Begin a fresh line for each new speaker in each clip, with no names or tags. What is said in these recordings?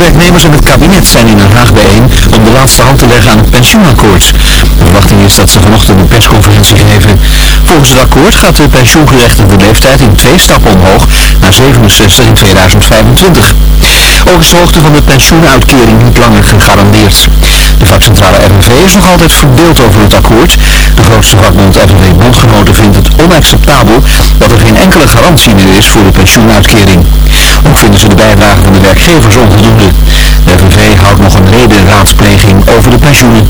Werknemers en het kabinet zijn in Den Haag bijeen om de laatste hand te leggen aan het pensioenakkoord. De verwachting is dat ze vanochtend een persconferentie geven. Volgens het akkoord gaat de pensioengerechtigde leeftijd in twee stappen omhoog naar 67 in 2025. Ook is de hoogte van de pensioenuitkering niet langer gegarandeerd. De vakcentrale RNV is nog altijd verdeeld over het akkoord. De grootste vakbond RNV Bondgenoten vindt het onacceptabel dat er geen enkele garantie meer is voor de pensioenuitkering. Ook vinden ze de bijdrage van de werkgevers onvoldoende. De FNV houdt nog een redenraadspleging over de pensioenen.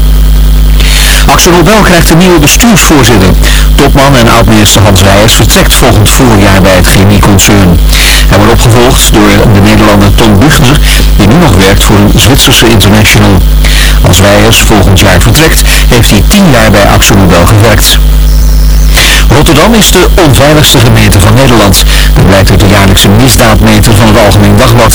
Axel Nobel krijgt een nieuwe bestuursvoorzitter. Topman en oud-minister Hans Wijers vertrekt volgend voorjaar bij het chemieconcern. Hij wordt opgevolgd door de Nederlander Tom Buchner, die nu nog werkt voor een Zwitserse international. Als Wijers volgend jaar vertrekt, heeft hij tien jaar bij Axel Nobel gewerkt. Rotterdam is de onveiligste gemeente van Nederland. Dat blijkt uit de jaarlijkse misdaadmeter van het Algemeen Dagblad.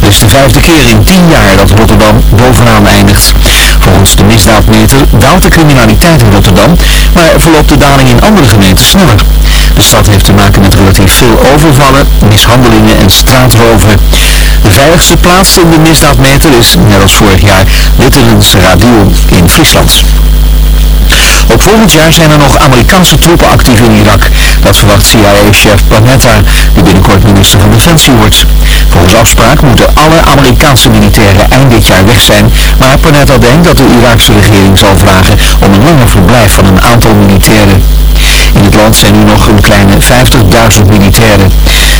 Het is de vijfde keer in tien jaar dat Rotterdam bovenaan eindigt. Volgens de misdaadmeter daalt de criminaliteit in Rotterdam, maar verloopt de daling in andere gemeenten sneller. De stad heeft te maken met relatief veel overvallen, mishandelingen en straatroven. De veiligste plaats in de misdaadmeter is, net als vorig jaar, Litterens Radio in Friesland. Ook volgend jaar zijn er nog Amerikaanse troepen actief in Irak. Dat verwacht CIA-chef Panetta, die binnenkort minister van Defensie wordt. Volgens afspraak moeten alle Amerikaanse militairen eind dit jaar weg zijn, maar Panetta denkt dat de Iraakse regering zal vragen om een langer verblijf van een aantal militairen. In het land zijn nu nog een kleine 50.000 militairen.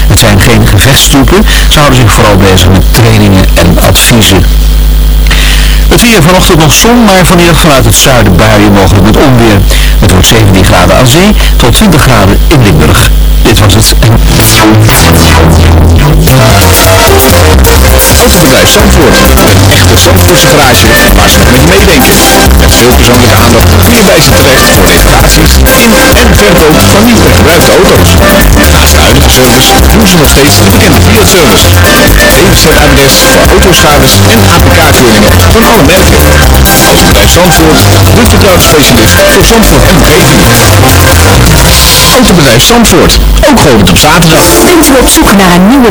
Het zijn geen gevechtstroepen, ze houden zich vooral bezig met trainingen en adviezen. Het weer vanochtend nog zon, maar vanmiddag vanuit het zuiden buien mogelijk met onweer. Het wordt 17 graden aan zee tot 20 graden in Limburg. Dit was het.
Autobedrijf Zandvoort. Een echte Zandvoortse garage waar ze met meedenken. Met veel persoonlijke aandacht kun je bij ze terecht voor reparaties in en verkoop van nieuwe en gebruikte auto's. Naast de huidige service doen ze nog steeds de bekende Fiat-service. DWZ-adres voor autoschades en APK-keuringen van alle merken. Autobedrijf Zandvoort, de vertrouwde voor Zandvoort en omgeving. Autobedrijf Zandvoort, ook geopend op zaterdag.
Bent u op zoek naar een nieuwe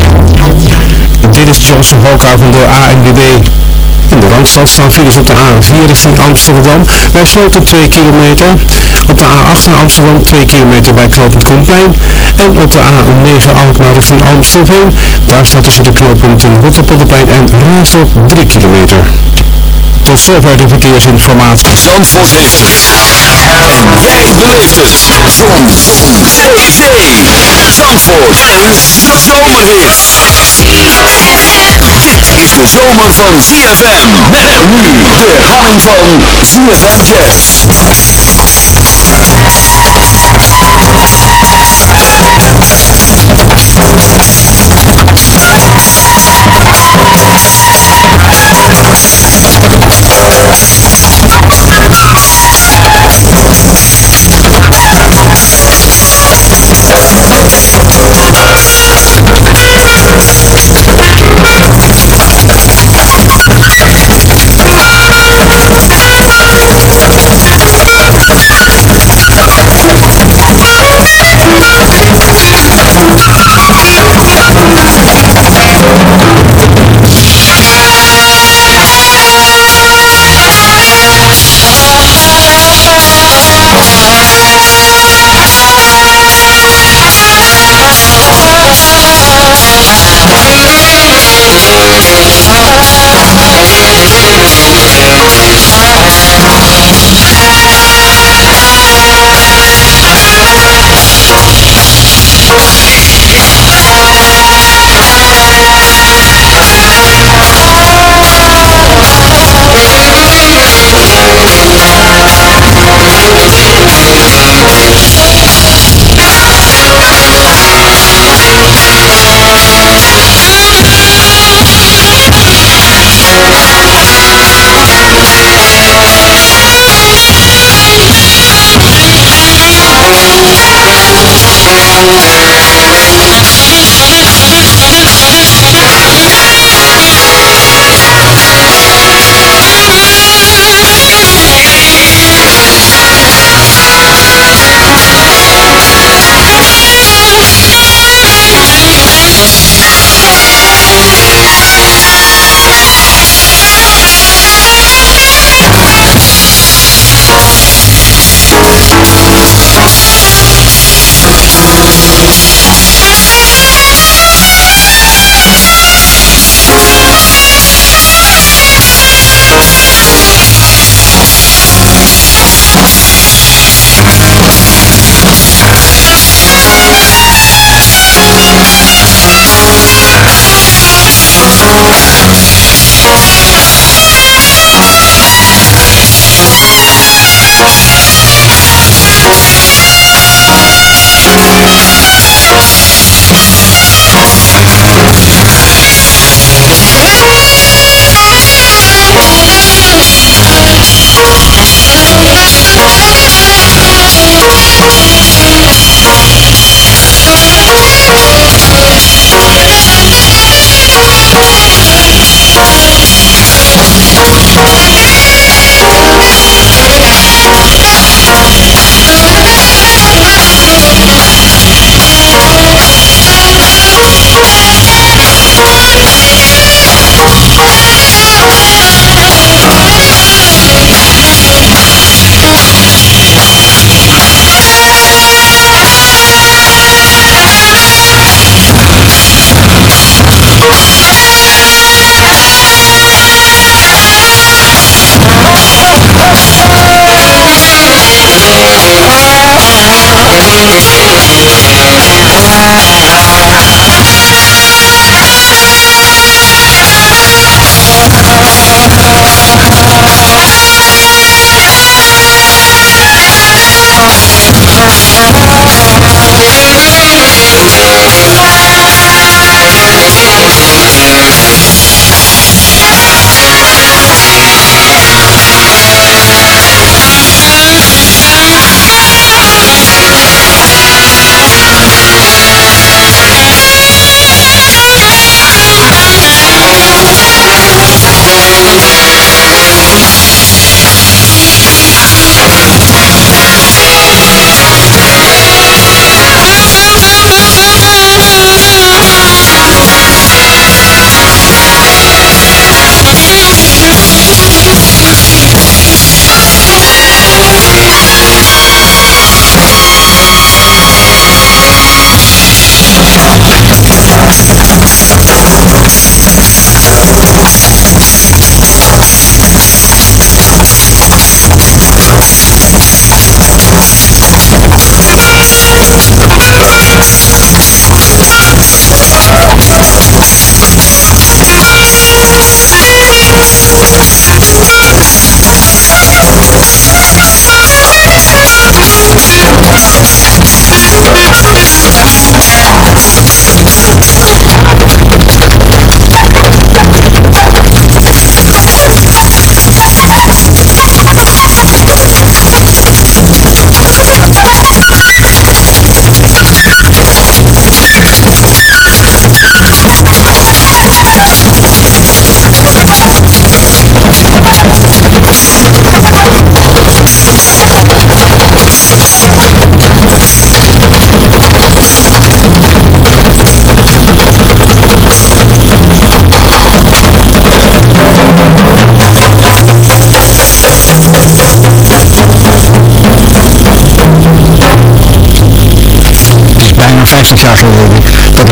Dit is Johnson Hookhoven door ANWB. In de Randstad staan files op de A4 richting Amsterdam bij Sloten 2 kilometer. Op de A8 naar Amsterdam 2 kilometer bij Knoopend Koenplein. En op de A9 Alkmaar richting Amstelveen. Daar staat tussen de knooppunten Rotterpolderplein en Raasdorp 3 kilometer. Tot zover de verkeersinformatie.
Zandvoort heeft het. En jij beleeft het. Zon. Zon. Zee. Zandvoort. En zomerhit. Dit is de zomer van ZFM. Met nu de herhaling van ZFM Jazz.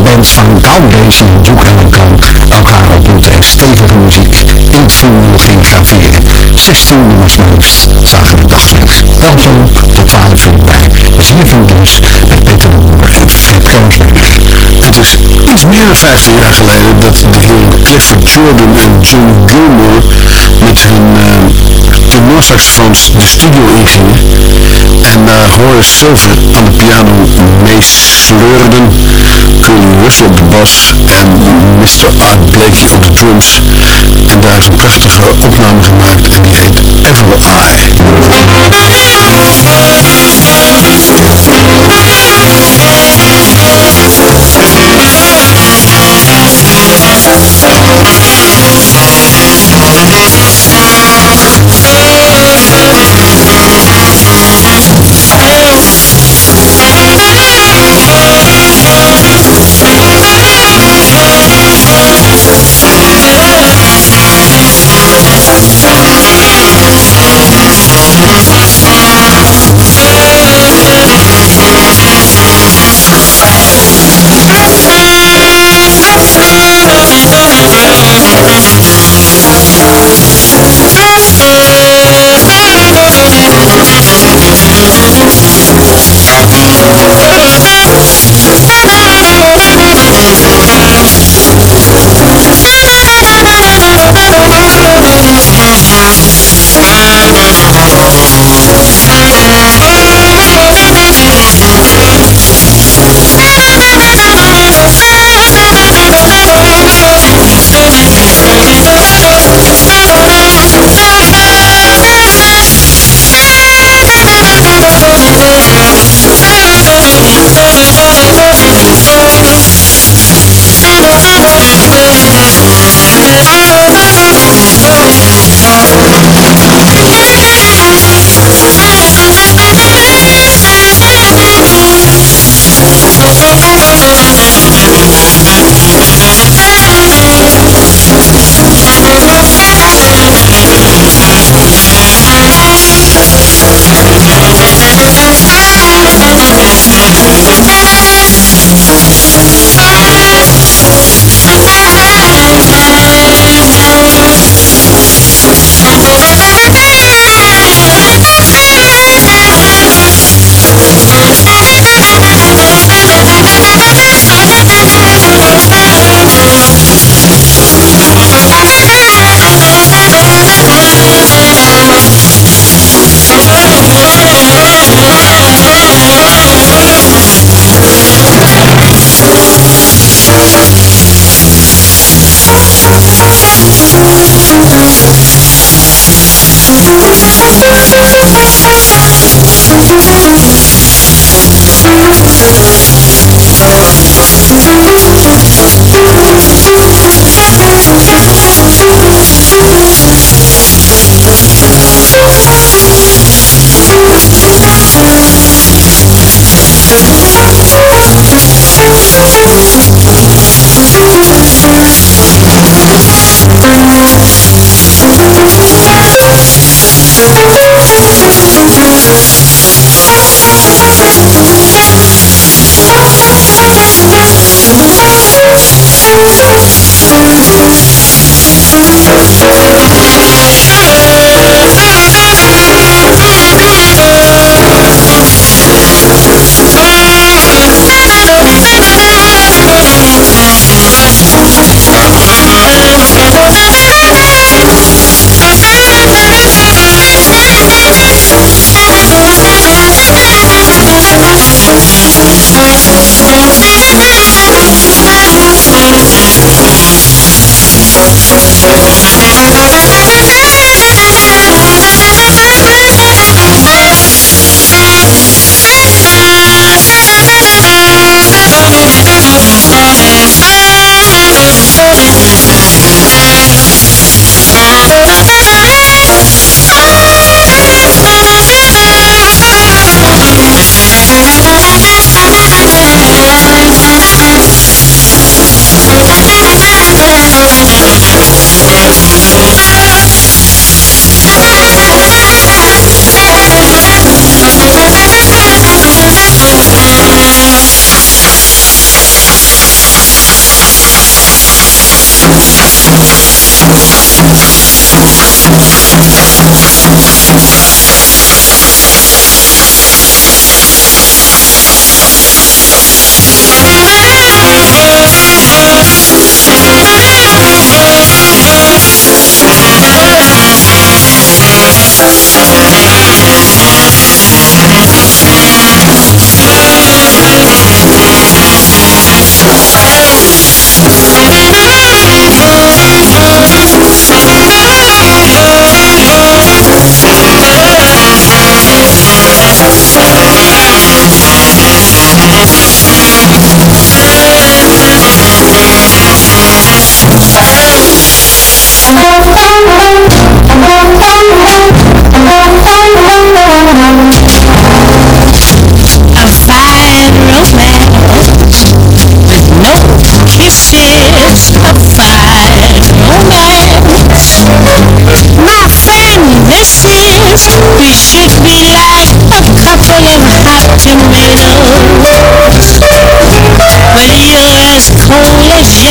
Bands van Cowboys en Duke Ellington elkaar ontmoeten en stevige muziek in het vuur ging graveren. 16 nummers maar zagen de daglicht. Welkom tot 12 uur bij ZFM Nieuws met Peter de Boer en Fred Koonsberg
het is iets meer dan 15 jaar geleden dat de heren Clifford Jordan en John Gilmore met hun eh, uh, tenorsaxofoons de studio ingingen. En eh, daar Horace Silver aan de piano meesleurden, Curly Russell op de bas en Mr. Art Blakey op de drums. En daar is een prachtige opname gemaakt en die heet Ever Eye.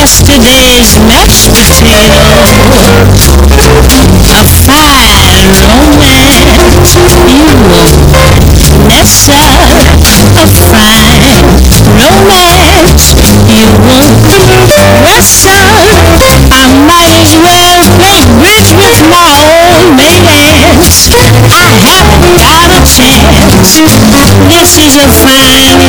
Yesterday's mashed potato. A fine romance, you Nessa. A fine romance, you wrestle. I might as well play bridge with my old man. I haven't got a chance. This is a fine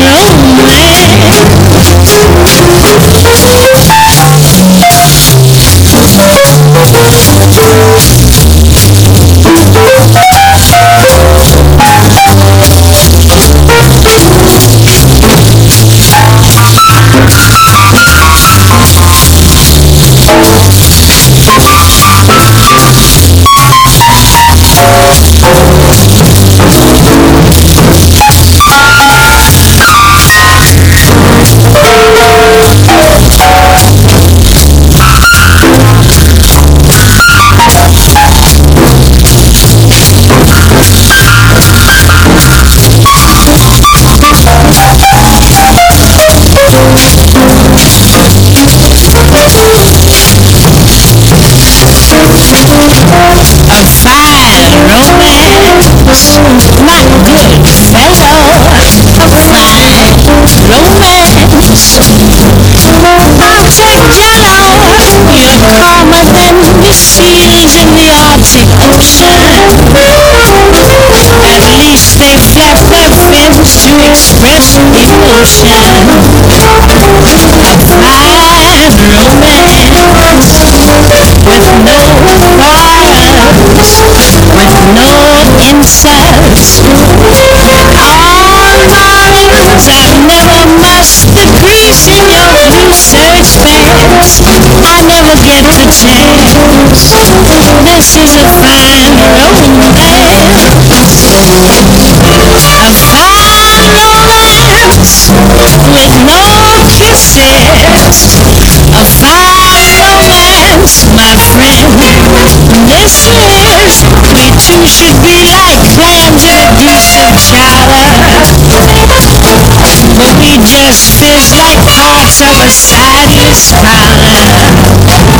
get the chance
This is a fine romance A fine romance With no kisses. A fine romance, my friend. This is We two should be like clams in a juice of chowder But we just fizz like parts of a Saturday's crown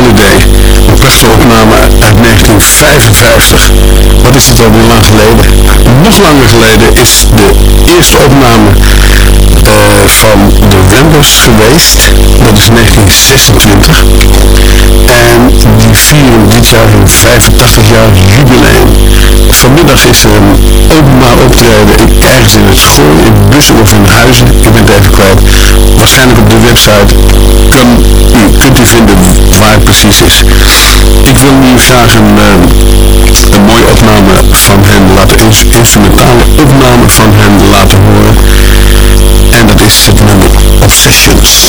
prachtige opname uit 1955. Wat is het alweer lang geleden? Nog langer geleden is de eerste opname uh, van de Ramblers geweest. Dat is 1926. En die vieren dit jaar hun 85 jaar jubileum. Vanmiddag is er een openbaar optreden ergens in het school, in bussen of in huizen. Ik ben het even kwijt. Waarschijnlijk op de website kan u, kunt u vinden waar het precies is. Ik wil nu graag een, uh, Ehm, een mooie opname van hem laten, een instrumentale opname van hem laten horen. En dat is het nummer Obsessions.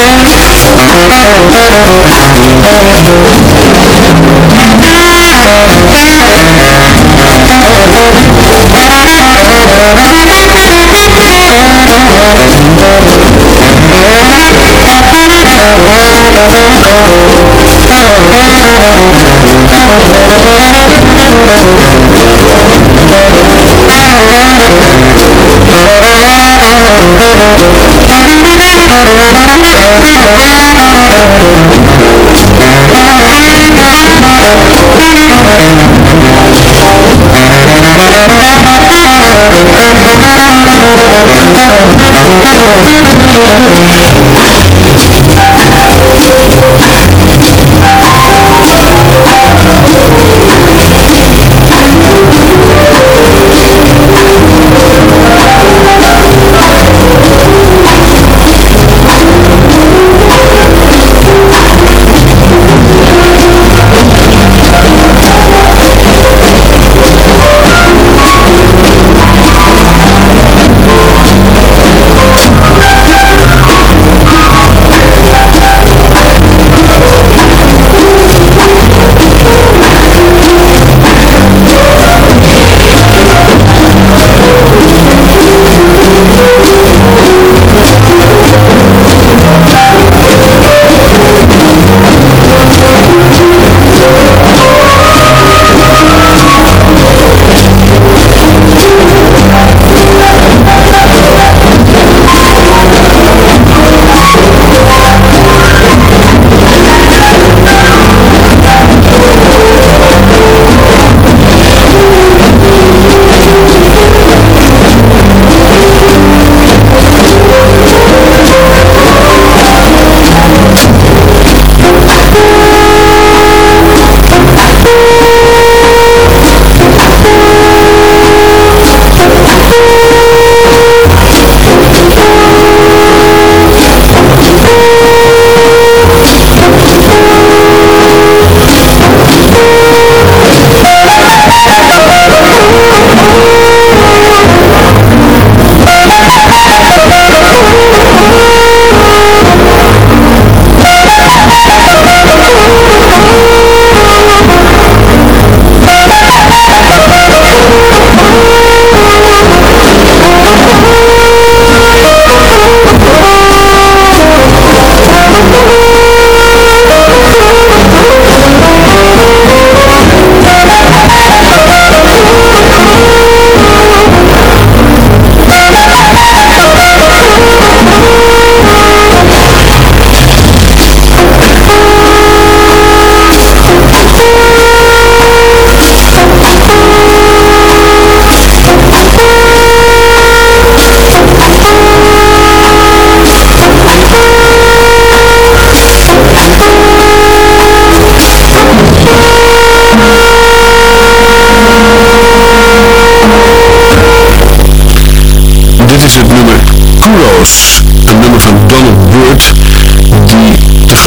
Dit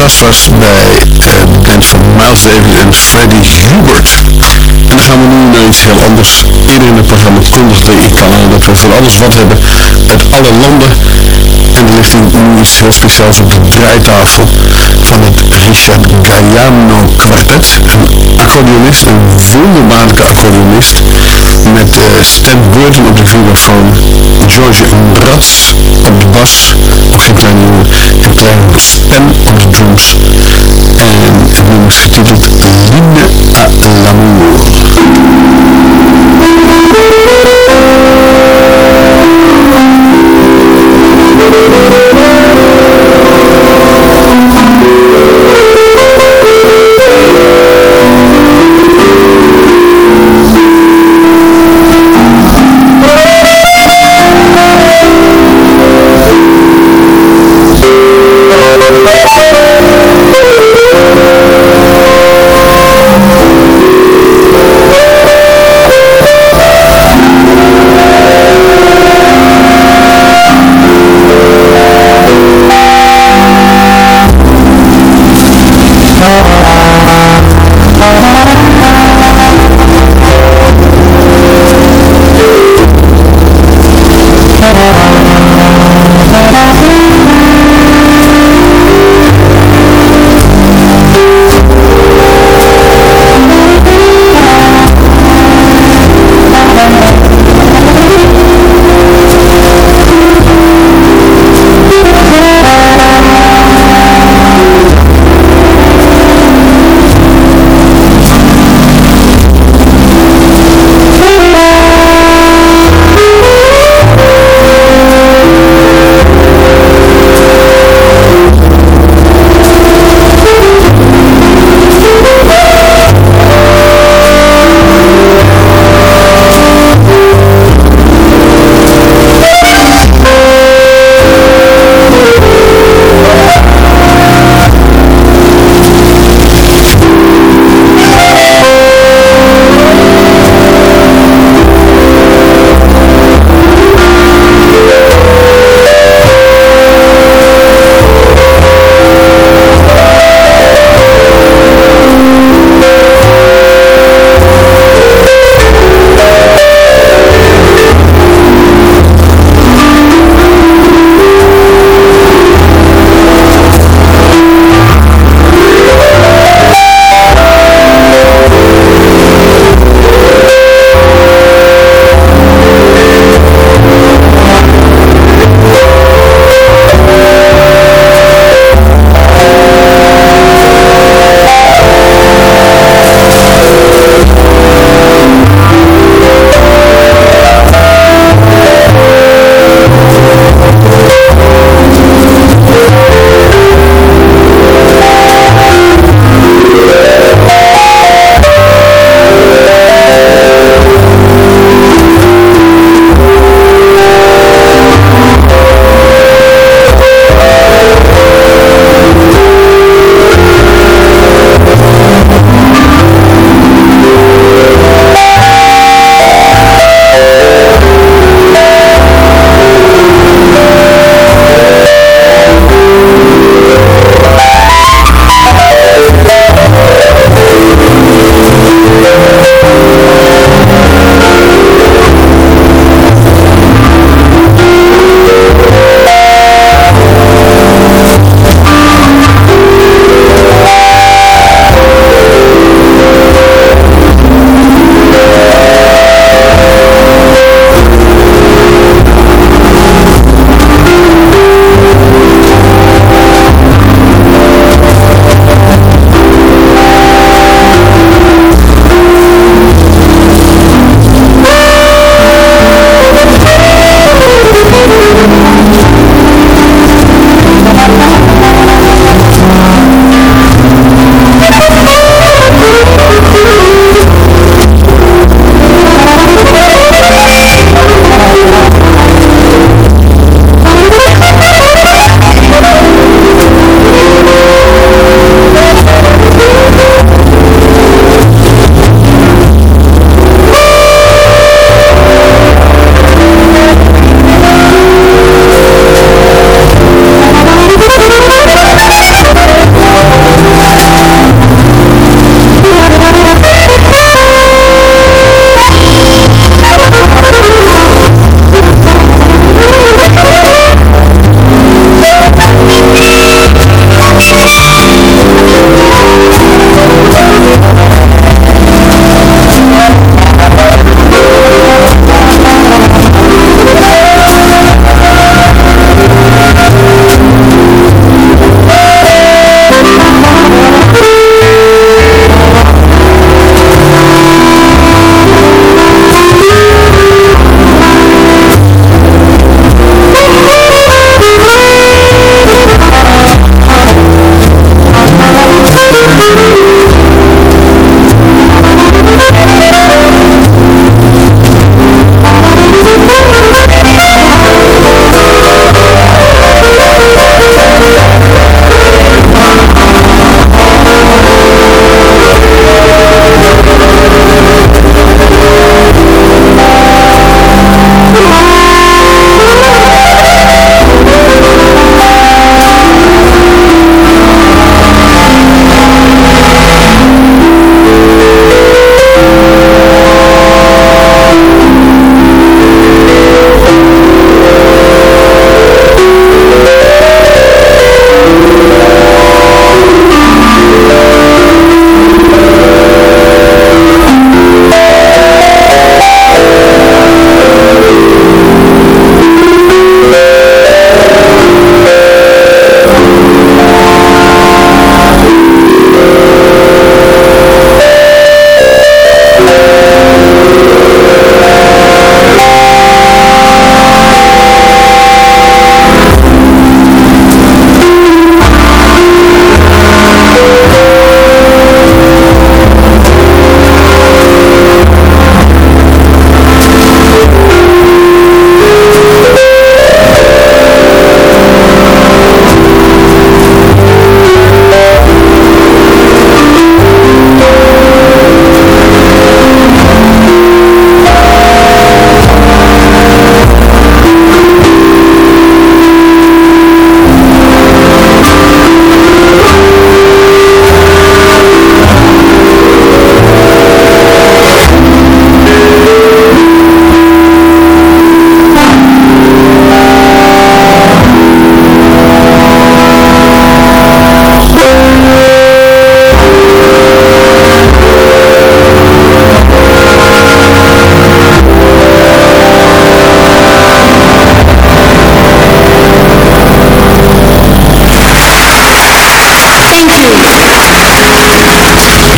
gast was bij de band van Miles Davis en Freddie Hubert. En dan gaan we nu naar iets heel anders. Eerder in het programma kondigde ik al dat we van alles wat hebben uit alle landen. En er ligt nu iets heel speciaals op de draaitafel van het Richard Galliano Quartet. Een accordeonist, een wonderbaarlijke accordeonist. Met eh, Stan Burton op de vibrafoon, George Mraz op de bas, geen kleine jongen, en Spen drums. En het nummer is getiteld L'Hymne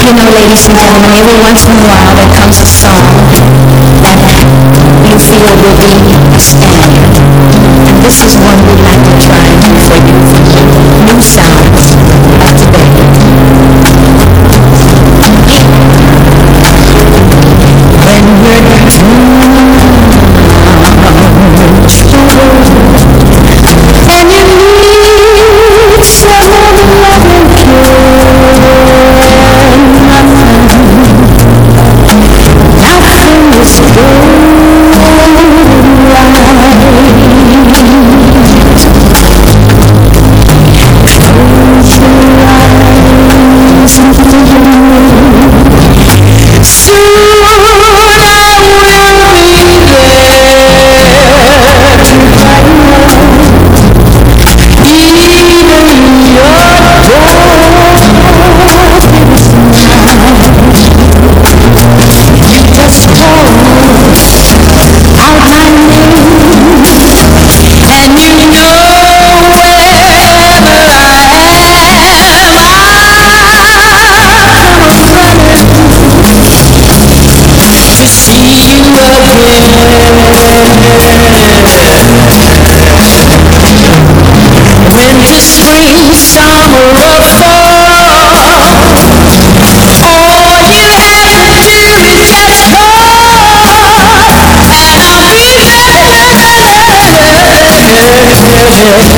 you know, ladies and gentlemen, every once in a while there comes a song that you feel will be a standard. And this is one we'd like to try for you. New sound. Yeah.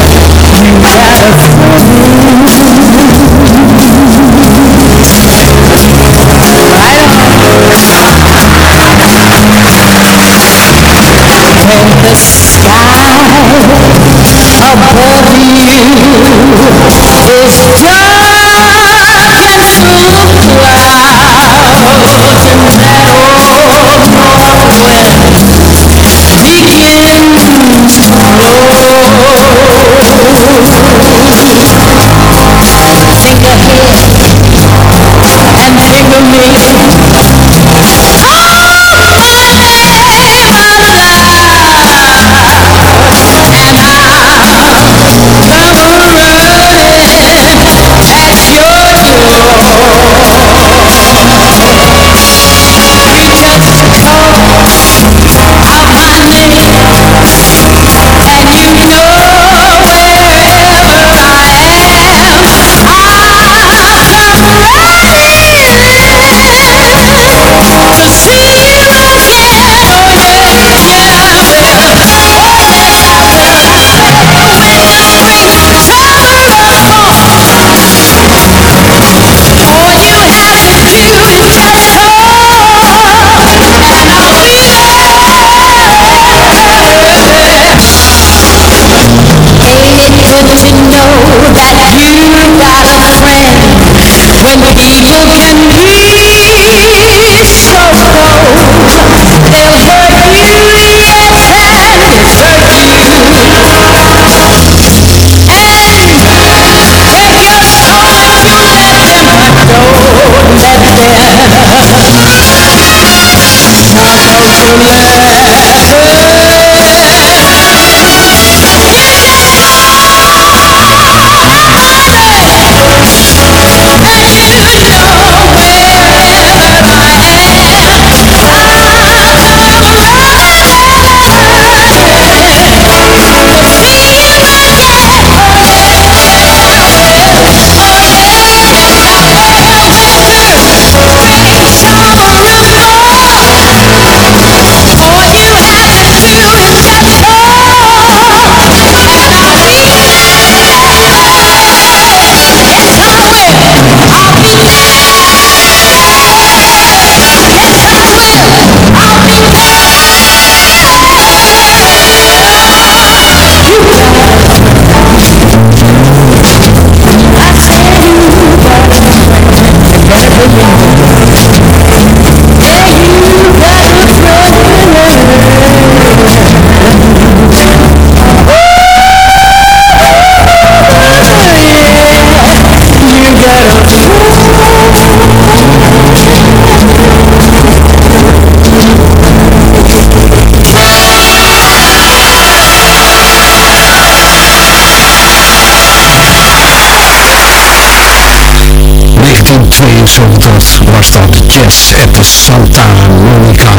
1972 was dat Jazz at the Santa Monica.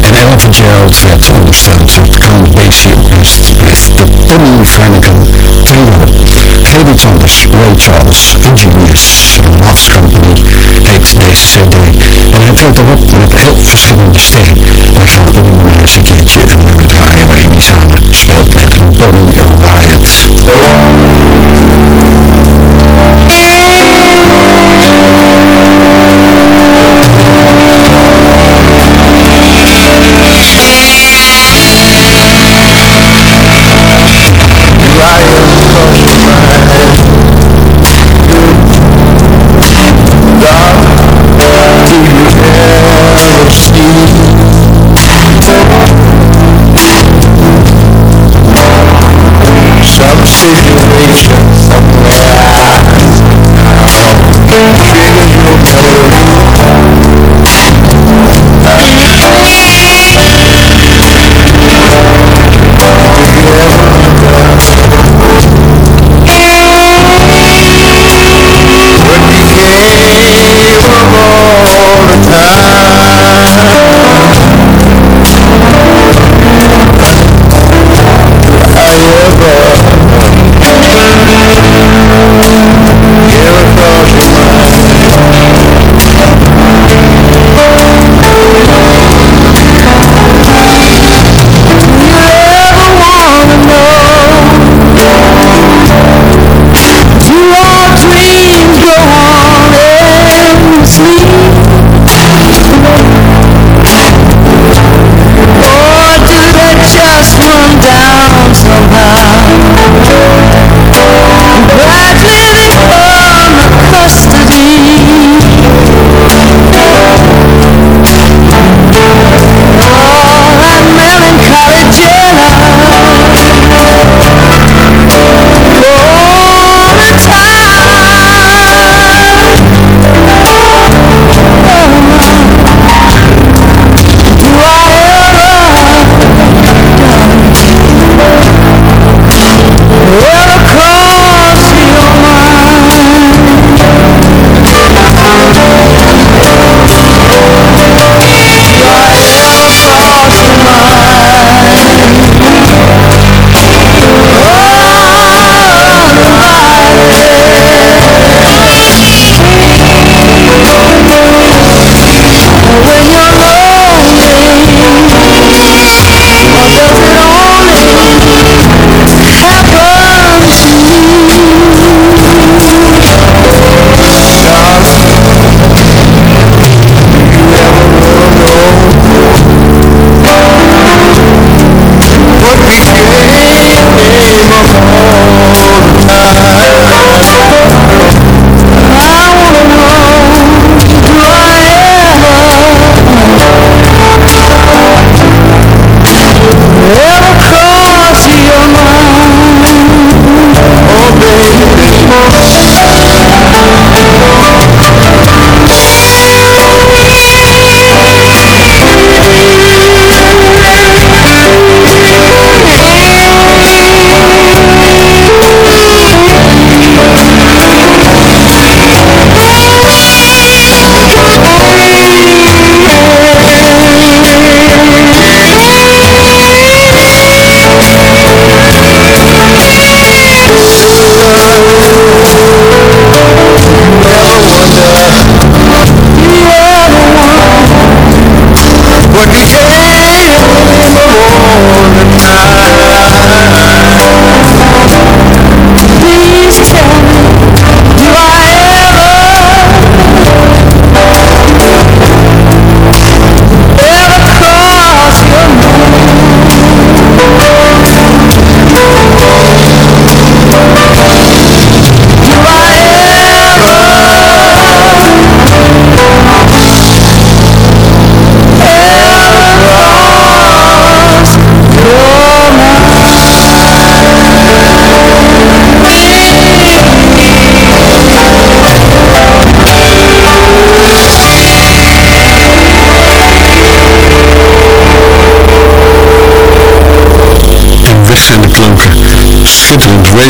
En Ella Fitzgerald werd ondersteund door Count Basie met de Tony Flanagan Trio. Heel iets anders, Ray Charles, Engineers, Loves Company heet deze cd. En hij treedt erop met heel verschillende sterren. Wij gaan er nu eens een keertje een nummer draaien waarin hij samen speelt met Bonnie Riot.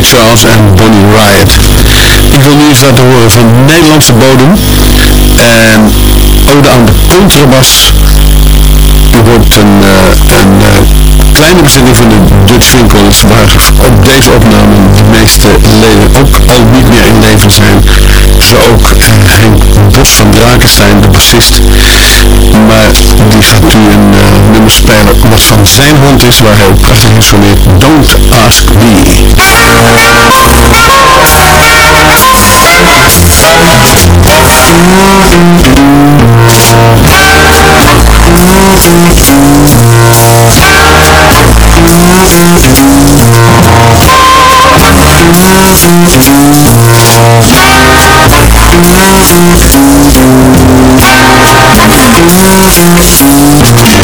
Charles en Bonnie Riot. veel nieuws laten horen van Nederlandse bodem. En Ode aan de contrabas. U hoort een, uh, een uh, kleine bezetting van de Dutch Winkles, waar op deze opname de meeste leden ook al niet meer in leven zijn. Zo ook Bos van Drakenstein, de bassist. Maar die gaat u een uh, nummer spelen wat van zijn hand is, waar hij prachtig instrumeert. Don't Ask Me.
Thank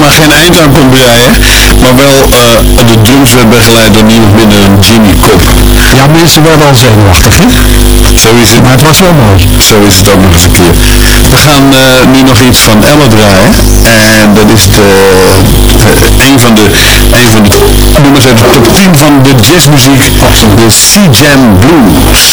Maar geen eind aan kon breien, maar wel eh, de drums werd begeleid door niemand minder dan Jimmy Cobb.
Ja, mensen werden al zenuwachtig, hè?
Zo is het.
Maar het was wel mooi.
Zo is het ook nog eens een keer. We gaan eh, nu nog iets van Ella draaien. En dat is de, de- een van de, een van de nummers uit de top 10 van de jazzmuziek. De C-Jam Blues.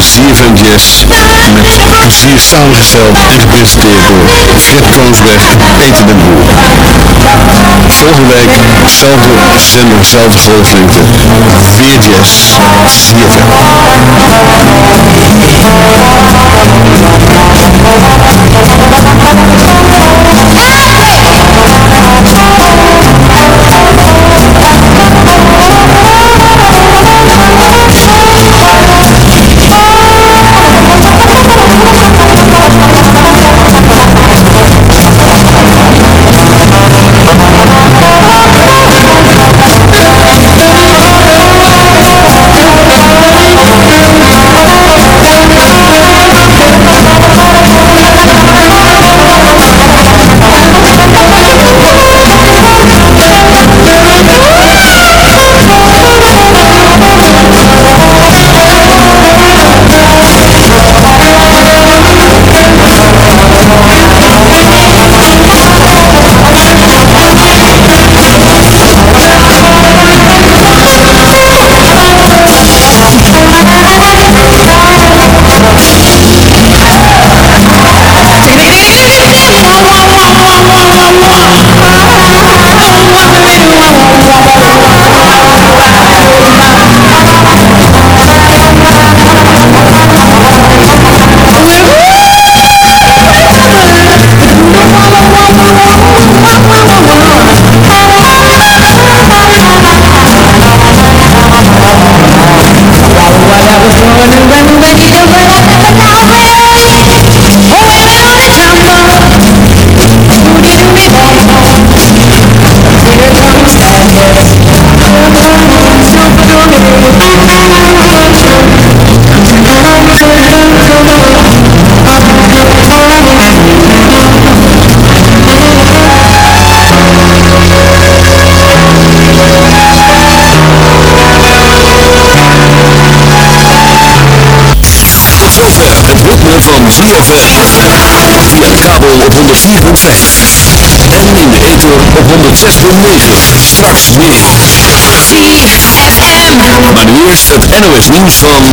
ZFM Jazz. Met plezier samengesteld en gepresenteerd door Fred Koonsberg en Peter den Boer. Volgende week, zelfde zender, zelfde golflengte. Weer Jazz,
ritme En in de ether op 106.9. Straks meer.
ZFM.
Maar nu eerst het NOS nieuws van